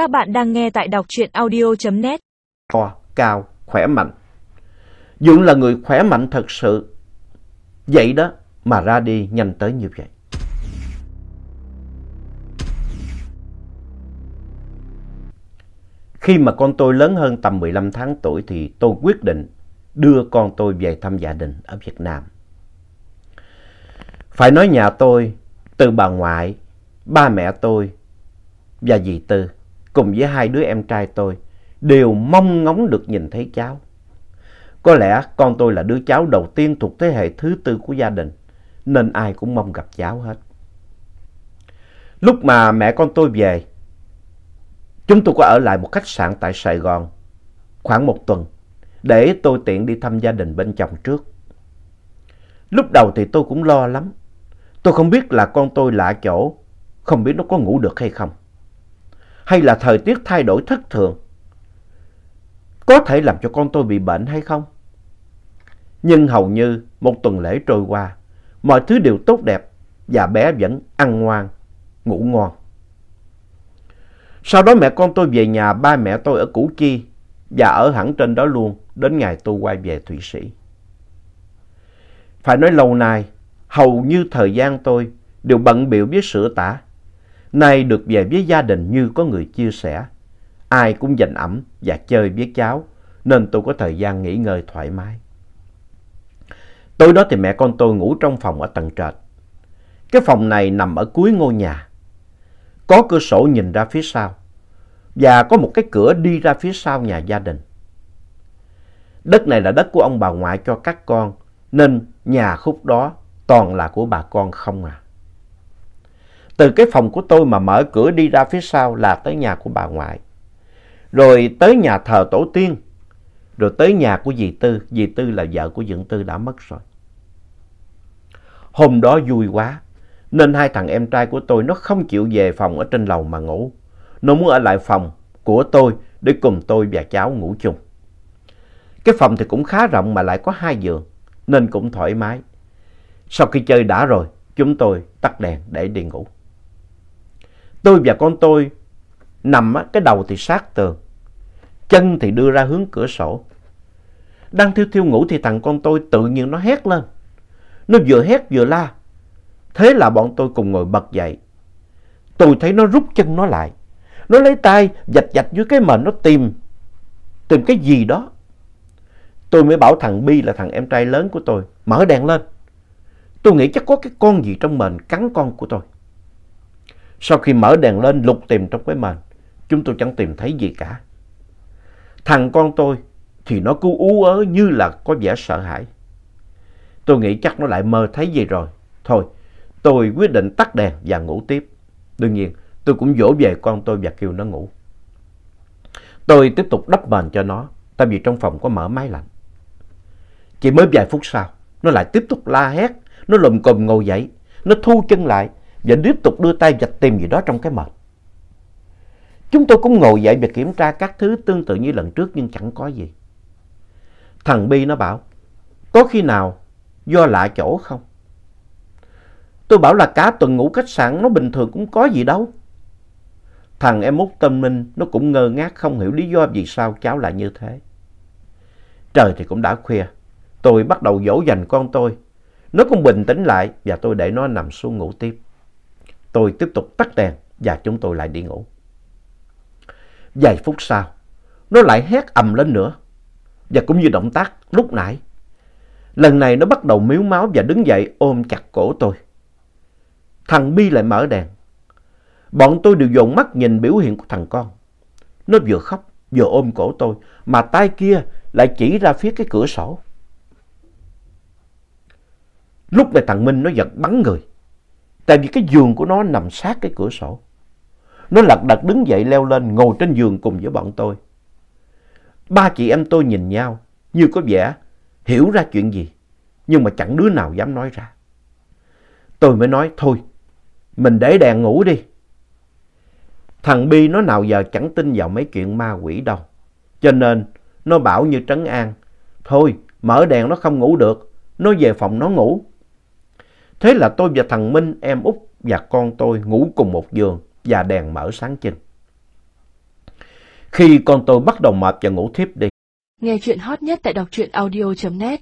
Các bạn đang nghe tại đọc truyện audio.net to, cao, khỏe mạnh. Dũng là người khỏe mạnh thật sự. Vậy đó mà ra đi nhanh tới như vậy. Khi mà con tôi lớn hơn tầm 15 tháng tuổi thì tôi quyết định đưa con tôi về thăm gia đình ở Việt Nam. Phải nói nhà tôi, từ bà ngoại, ba mẹ tôi và dì Tư cùng với hai đứa em trai tôi đều mong ngóng được nhìn thấy cháu. Có lẽ con tôi là đứa cháu đầu tiên thuộc thế hệ thứ tư của gia đình, nên ai cũng mong gặp cháu hết. Lúc mà mẹ con tôi về, chúng tôi có ở lại một khách sạn tại Sài Gòn khoảng một tuần để tôi tiện đi thăm gia đình bên chồng trước. Lúc đầu thì tôi cũng lo lắm. Tôi không biết là con tôi lạ chỗ, không biết nó có ngủ được hay không. Hay là thời tiết thay đổi thất thường, có thể làm cho con tôi bị bệnh hay không? Nhưng hầu như một tuần lễ trôi qua, mọi thứ đều tốt đẹp và bé vẫn ăn ngoan, ngủ ngon. Sau đó mẹ con tôi về nhà ba mẹ tôi ở Củ Chi và ở hẳn trên đó luôn đến ngày tôi quay về Thụy Sĩ. Phải nói lâu nay, hầu như thời gian tôi đều bận biểu với sữa tả. Nay được về với gia đình như có người chia sẻ. Ai cũng dành ẩm và chơi với cháu, nên tôi có thời gian nghỉ ngơi thoải mái. Tối đó thì mẹ con tôi ngủ trong phòng ở tầng trệt. Cái phòng này nằm ở cuối ngôi nhà. Có cửa sổ nhìn ra phía sau và có một cái cửa đi ra phía sau nhà gia đình. Đất này là đất của ông bà ngoại cho các con, nên nhà khúc đó toàn là của bà con không à. Từ cái phòng của tôi mà mở cửa đi ra phía sau là tới nhà của bà ngoại. Rồi tới nhà thờ tổ tiên. Rồi tới nhà của dì Tư. Dì Tư là vợ của Dượng Tư đã mất rồi. Hôm đó vui quá. Nên hai thằng em trai của tôi nó không chịu về phòng ở trên lầu mà ngủ. Nó muốn ở lại phòng của tôi để cùng tôi và cháu ngủ chung. Cái phòng thì cũng khá rộng mà lại có hai giường nên cũng thoải mái. Sau khi chơi đã rồi, chúng tôi tắt đèn để đi ngủ. Tôi và con tôi nằm cái đầu thì sát tường, chân thì đưa ra hướng cửa sổ. Đang thiêu thiêu ngủ thì thằng con tôi tự nhiên nó hét lên. Nó vừa hét vừa la. Thế là bọn tôi cùng ngồi bật dậy. Tôi thấy nó rút chân nó lại. Nó lấy tay dạch dạch dưới cái mền nó tìm, tìm cái gì đó. Tôi mới bảo thằng Bi là thằng em trai lớn của tôi, mở đèn lên. Tôi nghĩ chắc có cái con gì trong mền cắn con của tôi. Sau khi mở đèn lên lục tìm trong cái mền, chúng tôi chẳng tìm thấy gì cả. Thằng con tôi thì nó cứ ú ớ như là có vẻ sợ hãi. Tôi nghĩ chắc nó lại mơ thấy gì rồi. Thôi, tôi quyết định tắt đèn và ngủ tiếp. Đương nhiên, tôi cũng dỗ về con tôi và kêu nó ngủ. Tôi tiếp tục đắp mền cho nó, tại vì trong phòng có mở máy lạnh. Chỉ mới vài phút sau, nó lại tiếp tục la hét, nó lùm cùm ngồi dậy, nó thu chân lại và tiếp tục đưa tay vạch tìm gì đó trong cái mệt. Chúng tôi cũng ngồi dậy và kiểm tra các thứ tương tự như lần trước nhưng chẳng có gì. Thằng Bi nó bảo, có khi nào do lạ chỗ không? Tôi bảo là cả tuần ngủ khách sạn nó bình thường cũng có gì đâu. Thằng em út tâm minh nó cũng ngơ ngác không hiểu lý do vì sao cháu lại như thế. Trời thì cũng đã khuya. Tôi bắt đầu dỗ dành con tôi. Nó cũng bình tĩnh lại và tôi để nó nằm xuống ngủ tiếp. Tôi tiếp tục tắt đèn và chúng tôi lại đi ngủ. Vài phút sau, nó lại hét ầm lên nữa. Và cũng như động tác lúc nãy. Lần này nó bắt đầu miếu máu và đứng dậy ôm chặt cổ tôi. Thằng Bi lại mở đèn. Bọn tôi đều dồn mắt nhìn biểu hiện của thằng con. Nó vừa khóc, vừa ôm cổ tôi, mà tay kia lại chỉ ra phía cái cửa sổ. Lúc này thằng Minh nó giật bắn người. Tại vì cái giường của nó nằm sát cái cửa sổ. Nó lật đật đứng dậy leo lên, ngồi trên giường cùng với bọn tôi. Ba chị em tôi nhìn nhau, như có vẻ hiểu ra chuyện gì. Nhưng mà chẳng đứa nào dám nói ra. Tôi mới nói, thôi, mình để đèn ngủ đi. Thằng Bi nó nào giờ chẳng tin vào mấy chuyện ma quỷ đâu. Cho nên nó bảo như trấn an. Thôi, mở đèn nó không ngủ được. Nó về phòng nó ngủ. Thế là tôi và thằng Minh, em út và con tôi ngủ cùng một giường và đèn mở sáng chinh. Khi con tôi bắt đầu mệt và ngủ thiếp đi, Nghe chuyện hot nhất tại đọc truyện audio.net